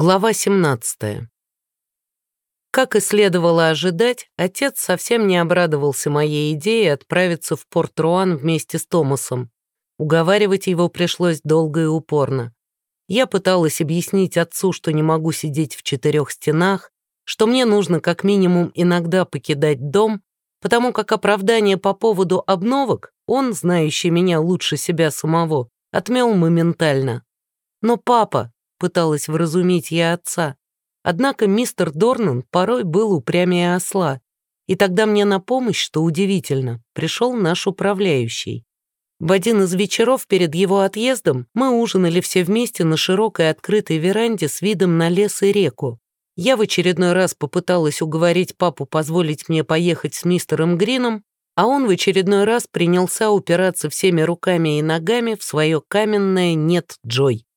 Глава 17. Как и следовало ожидать, отец совсем не обрадовался моей идее отправиться в Порт-Руан вместе с Томасом. Уговаривать его пришлось долго и упорно. Я пыталась объяснить отцу, что не могу сидеть в четырех стенах, что мне нужно как минимум иногда покидать дом, потому как оправдание по поводу обновок он, знающий меня лучше себя самого, отмел моментально. Но папа, пыталась вразумить я отца. Однако мистер Дорнан порой был упрямее осла, и тогда мне на помощь, что удивительно, пришел наш управляющий. В один из вечеров перед его отъездом мы ужинали все вместе на широкой открытой веранде с видом на лес и реку. Я в очередной раз попыталась уговорить папу позволить мне поехать с мистером Грином, а он в очередной раз принялся упираться всеми руками и ногами в свое каменное «нет, Джой».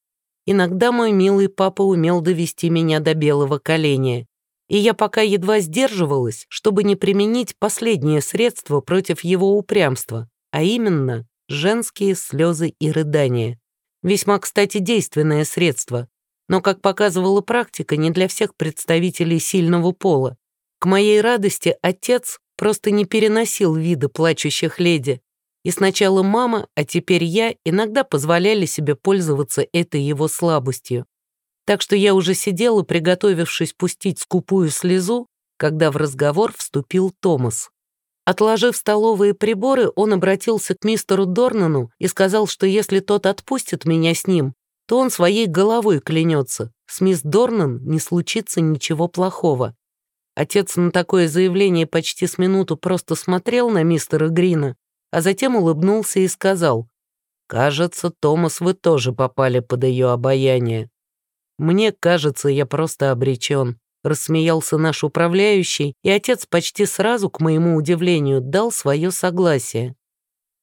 Иногда мой милый папа умел довести меня до белого коленя, и я пока едва сдерживалась, чтобы не применить последнее средство против его упрямства, а именно женские слезы и рыдания. Весьма, кстати, действенное средство, но, как показывала практика, не для всех представителей сильного пола. К моей радости отец просто не переносил вида плачущих леди, и сначала мама, а теперь я иногда позволяли себе пользоваться этой его слабостью. Так что я уже сидела, приготовившись пустить скупую слезу, когда в разговор вступил Томас. Отложив столовые приборы, он обратился к мистеру Дорнану и сказал, что если тот отпустит меня с ним, то он своей головой клянется. С мисс Дорнан не случится ничего плохого. Отец на такое заявление почти с минуту просто смотрел на мистера Грина, а затем улыбнулся и сказал, «Кажется, Томас, вы тоже попали под ее обаяние. Мне кажется, я просто обречен», — рассмеялся наш управляющий, и отец почти сразу, к моему удивлению, дал свое согласие.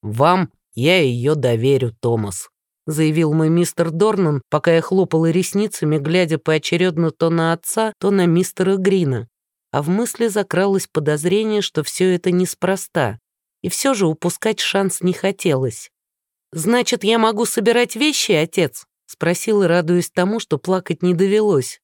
«Вам я ее доверю, Томас», — заявил мой мистер Дорнан, пока я хлопала ресницами, глядя поочередно то на отца, то на мистера Грина. А в мысли закралось подозрение, что все это неспроста и все же упускать шанс не хотелось. «Значит, я могу собирать вещи, отец?» — спросил, радуясь тому, что плакать не довелось.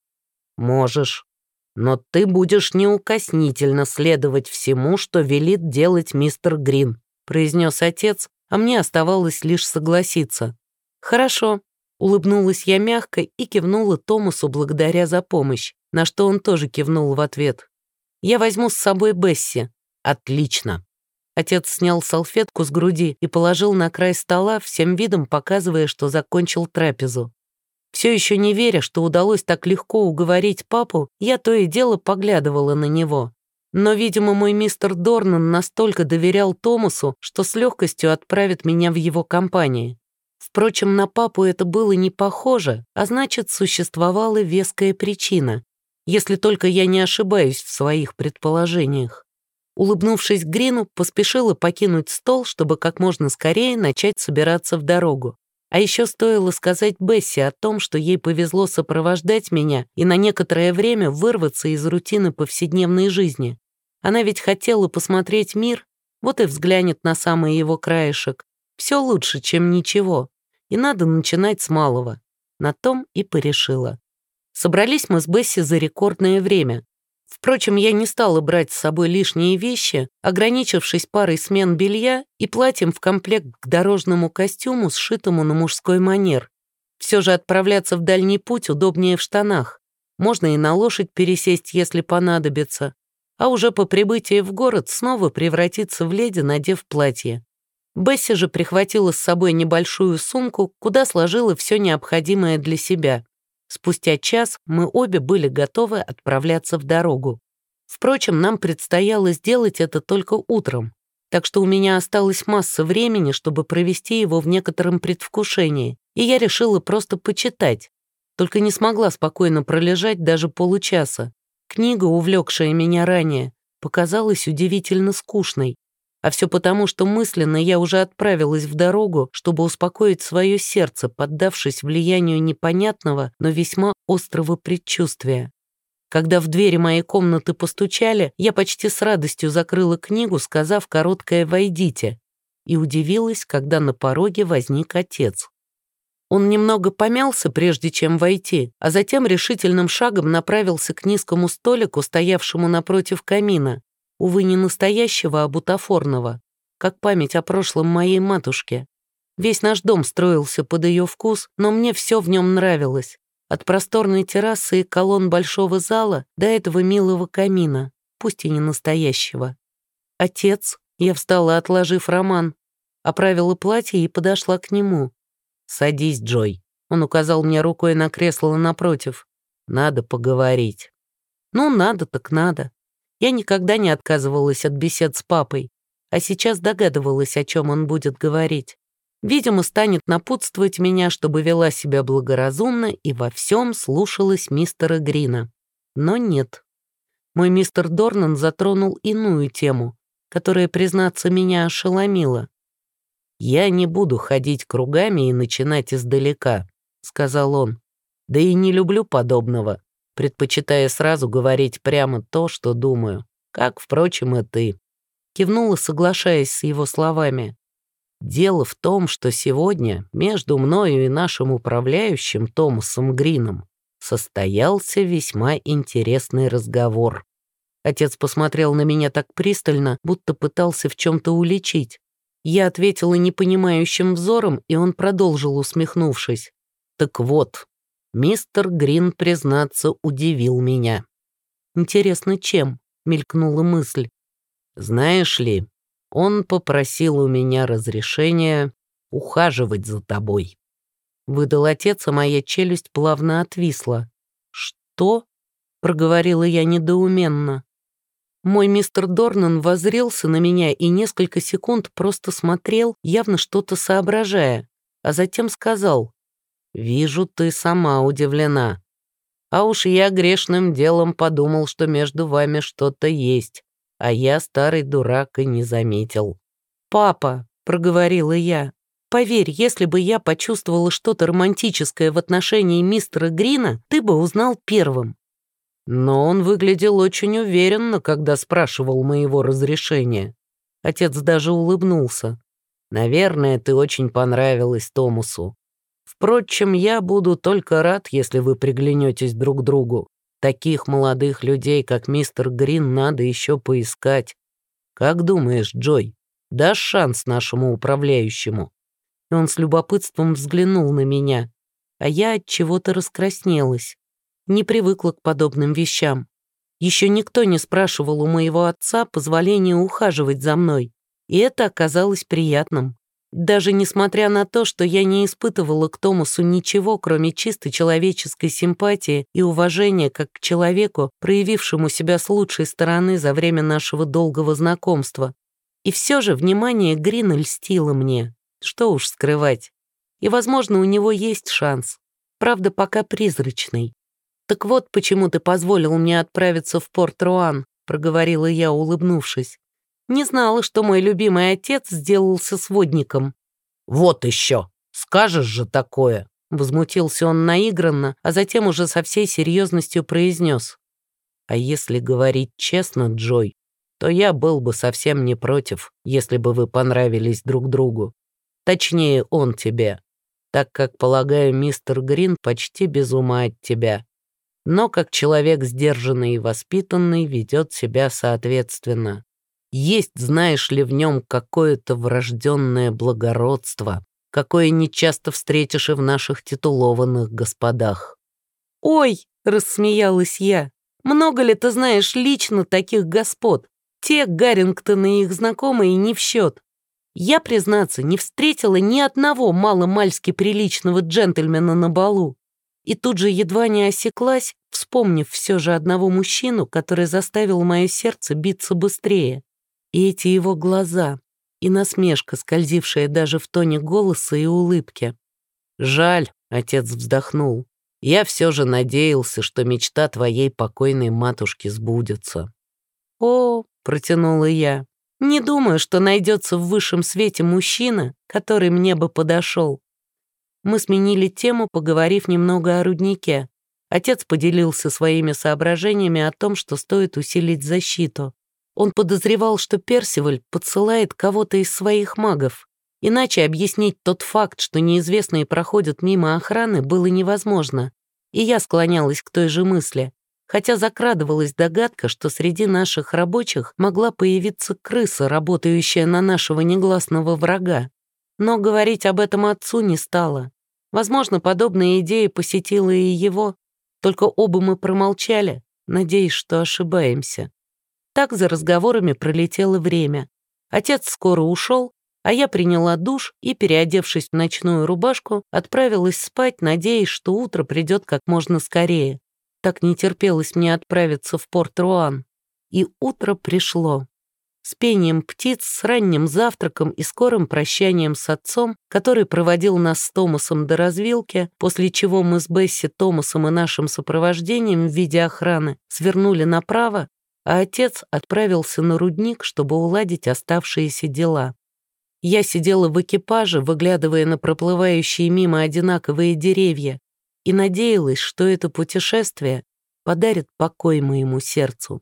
«Можешь, но ты будешь неукоснительно следовать всему, что велит делать мистер Грин», — произнес отец, а мне оставалось лишь согласиться. «Хорошо», — улыбнулась я мягко и кивнула Томасу благодаря за помощь, на что он тоже кивнул в ответ. «Я возьму с собой Бесси». «Отлично», Отец снял салфетку с груди и положил на край стола, всем видом показывая, что закончил трапезу. Все еще не веря, что удалось так легко уговорить папу, я то и дело поглядывала на него. Но, видимо, мой мистер Дорнан настолько доверял Томасу, что с легкостью отправит меня в его компании. Впрочем, на папу это было не похоже, а значит, существовала веская причина, если только я не ошибаюсь в своих предположениях. Улыбнувшись Грину, поспешила покинуть стол, чтобы как можно скорее начать собираться в дорогу. А еще стоило сказать Бесси о том, что ей повезло сопровождать меня и на некоторое время вырваться из рутины повседневной жизни. Она ведь хотела посмотреть мир, вот и взглянет на самый его краешек. Все лучше, чем ничего. И надо начинать с малого. На том и порешила. Собрались мы с Бесси за рекордное время. Впрочем, я не стала брать с собой лишние вещи, ограничившись парой смен белья и платьем в комплект к дорожному костюму, сшитому на мужской манер. Все же отправляться в дальний путь удобнее в штанах. Можно и на лошадь пересесть, если понадобится. А уже по прибытии в город снова превратиться в леди, надев платье. Бесси же прихватила с собой небольшую сумку, куда сложила все необходимое для себя. Спустя час мы обе были готовы отправляться в дорогу. Впрочем, нам предстояло сделать это только утром, так что у меня осталась масса времени, чтобы провести его в некотором предвкушении, и я решила просто почитать. Только не смогла спокойно пролежать даже получаса. Книга, увлекшая меня ранее, показалась удивительно скучной, а все потому, что мысленно я уже отправилась в дорогу, чтобы успокоить свое сердце, поддавшись влиянию непонятного, но весьма острого предчувствия. Когда в двери моей комнаты постучали, я почти с радостью закрыла книгу, сказав короткое «войдите», и удивилась, когда на пороге возник отец. Он немного помялся, прежде чем войти, а затем решительным шагом направился к низкому столику, стоявшему напротив камина. Увы, не настоящего, а бутафорного, как память о прошлом моей матушке. Весь наш дом строился под ее вкус, но мне все в нем нравилось. От просторной террасы и колонн большого зала до этого милого камина, пусть и не настоящего. Отец, я встала, отложив роман, оправила платье и подошла к нему. «Садись, Джой». Он указал мне рукой на кресло напротив. «Надо поговорить». «Ну, надо так надо». Я никогда не отказывалась от бесед с папой, а сейчас догадывалась, о чем он будет говорить. Видимо, станет напутствовать меня, чтобы вела себя благоразумно и во всем слушалась мистера Грина. Но нет. Мой мистер Дорнан затронул иную тему, которая, признаться, меня ошеломила. «Я не буду ходить кругами и начинать издалека», — сказал он. «Да и не люблю подобного, предпочитая сразу говорить прямо то, что думаю, как, впрочем, и ты». Кивнула, соглашаясь с его словами. «Дело в том, что сегодня между мною и нашим управляющим Томасом Грином состоялся весьма интересный разговор». Отец посмотрел на меня так пристально, будто пытался в чем-то уличить. Я ответила непонимающим взором, и он продолжил, усмехнувшись. «Так вот, мистер Грин, признаться, удивил меня». «Интересно, чем?» — мелькнула мысль. «Знаешь ли, он попросил у меня разрешения ухаживать за тобой». Выдал отец, а моя челюсть плавно отвисла. «Что?» — проговорила я недоуменно. Мой мистер Дорнан возрился на меня и несколько секунд просто смотрел, явно что-то соображая, а затем сказал, «Вижу, ты сама удивлена. А уж я грешным делом подумал, что между вами что-то есть, а я, старый дурак, и не заметил». «Папа», — проговорила я, «поверь, если бы я почувствовала что-то романтическое в отношении мистера Грина, ты бы узнал первым. Но он выглядел очень уверенно, когда спрашивал моего разрешения. Отец даже улыбнулся. «Наверное, ты очень понравилась Томасу. Впрочем, я буду только рад, если вы приглянетесь друг другу. Таких молодых людей, как мистер Грин, надо еще поискать. Как думаешь, Джой, дашь шанс нашему управляющему?» И он с любопытством взглянул на меня, а я от чего-то раскраснелась не привыкла к подобным вещам. Еще никто не спрашивал у моего отца позволения ухаживать за мной, и это оказалось приятным. Даже несмотря на то, что я не испытывала к Томасу ничего, кроме чистой человеческой симпатии и уважения как к человеку, проявившему себя с лучшей стороны за время нашего долгого знакомства. И все же внимание Грина льстило мне. Что уж скрывать. И, возможно, у него есть шанс. Правда, пока призрачный. «Так вот, почему ты позволил мне отправиться в Порт-Руан», проговорила я, улыбнувшись. «Не знала, что мой любимый отец сделался сводником». «Вот еще! Скажешь же такое!» Возмутился он наигранно, а затем уже со всей серьезностью произнес. «А если говорить честно, Джой, то я был бы совсем не против, если бы вы понравились друг другу. Точнее, он тебе, так как, полагаю, мистер Грин почти без ума от тебя но как человек сдержанный и воспитанный ведет себя соответственно. Есть, знаешь ли, в нем какое-то врожденное благородство, какое нечасто встретишь и в наших титулованных господах. «Ой!» — рассмеялась я. «Много ли ты знаешь лично таких господ? Те Гаррингтоны и их знакомые не в счет. Я, признаться, не встретила ни одного маломальски приличного джентльмена на балу и тут же едва не осеклась, вспомнив все же одного мужчину, который заставил мое сердце биться быстрее. И эти его глаза, и насмешка, скользившая даже в тоне голоса и улыбки. «Жаль», — отец вздохнул, — «я все же надеялся, что мечта твоей покойной матушки сбудется». «О», — протянула я, — «не думаю, что найдется в высшем свете мужчина, который мне бы подошел. Мы сменили тему, поговорив немного о руднике. Отец поделился своими соображениями о том, что стоит усилить защиту. Он подозревал, что Персиваль подсылает кого-то из своих магов, Иначе объяснить тот факт, что неизвестные проходят мимо охраны, было невозможно. И я склонялась к той же мысли, хотя закрадывалась догадка, что среди наших рабочих могла появиться крыса, работающая на нашего негласного врага. Но говорить об этом отцу не стало. Возможно, подобная идея посетила и его, только оба мы промолчали, надеясь, что ошибаемся. Так за разговорами пролетело время. Отец скоро ушел, а я приняла душ и, переодевшись в ночную рубашку, отправилась спать, надеясь, что утро придет как можно скорее. Так не терпелось мне отправиться в Порт-Руан. И утро пришло. С пением птиц, с ранним завтраком и скорым прощанием с отцом, который проводил нас с Томасом до развилки, после чего мы с Бесси, Томасом и нашим сопровождением в виде охраны свернули направо, а отец отправился на рудник, чтобы уладить оставшиеся дела. Я сидела в экипаже, выглядывая на проплывающие мимо одинаковые деревья, и надеялась, что это путешествие подарит покой моему сердцу.